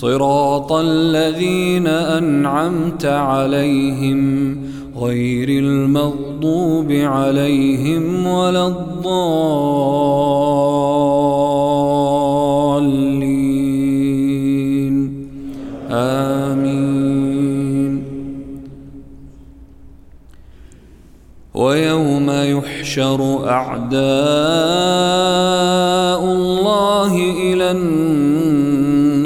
صراط الذين أنعمت عليهم غير المغضوب عليهم ولا الضالين. آمين. ويوم يحشر أعداء الله إلى النار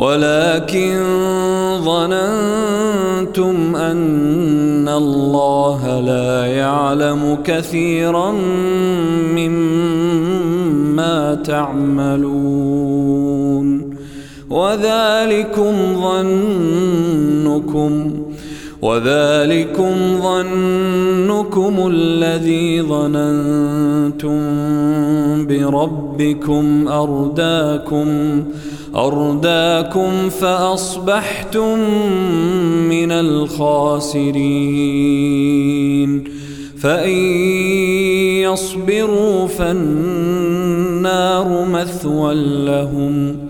ولكن ظننتم أن الله لا يعلم كثيرا مما تعملون وذلكم ظنكم وذلكم ظنكم الذي ظننتم بربكم أرداكم أرداكم فأصبحتم من الخاسرين. فإن يصبروا فالنار مثوى لهم.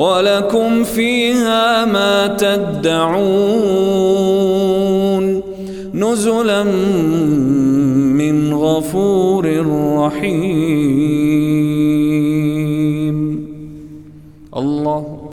ولكم فيها ما تدعون نزلا من غفور رحيم.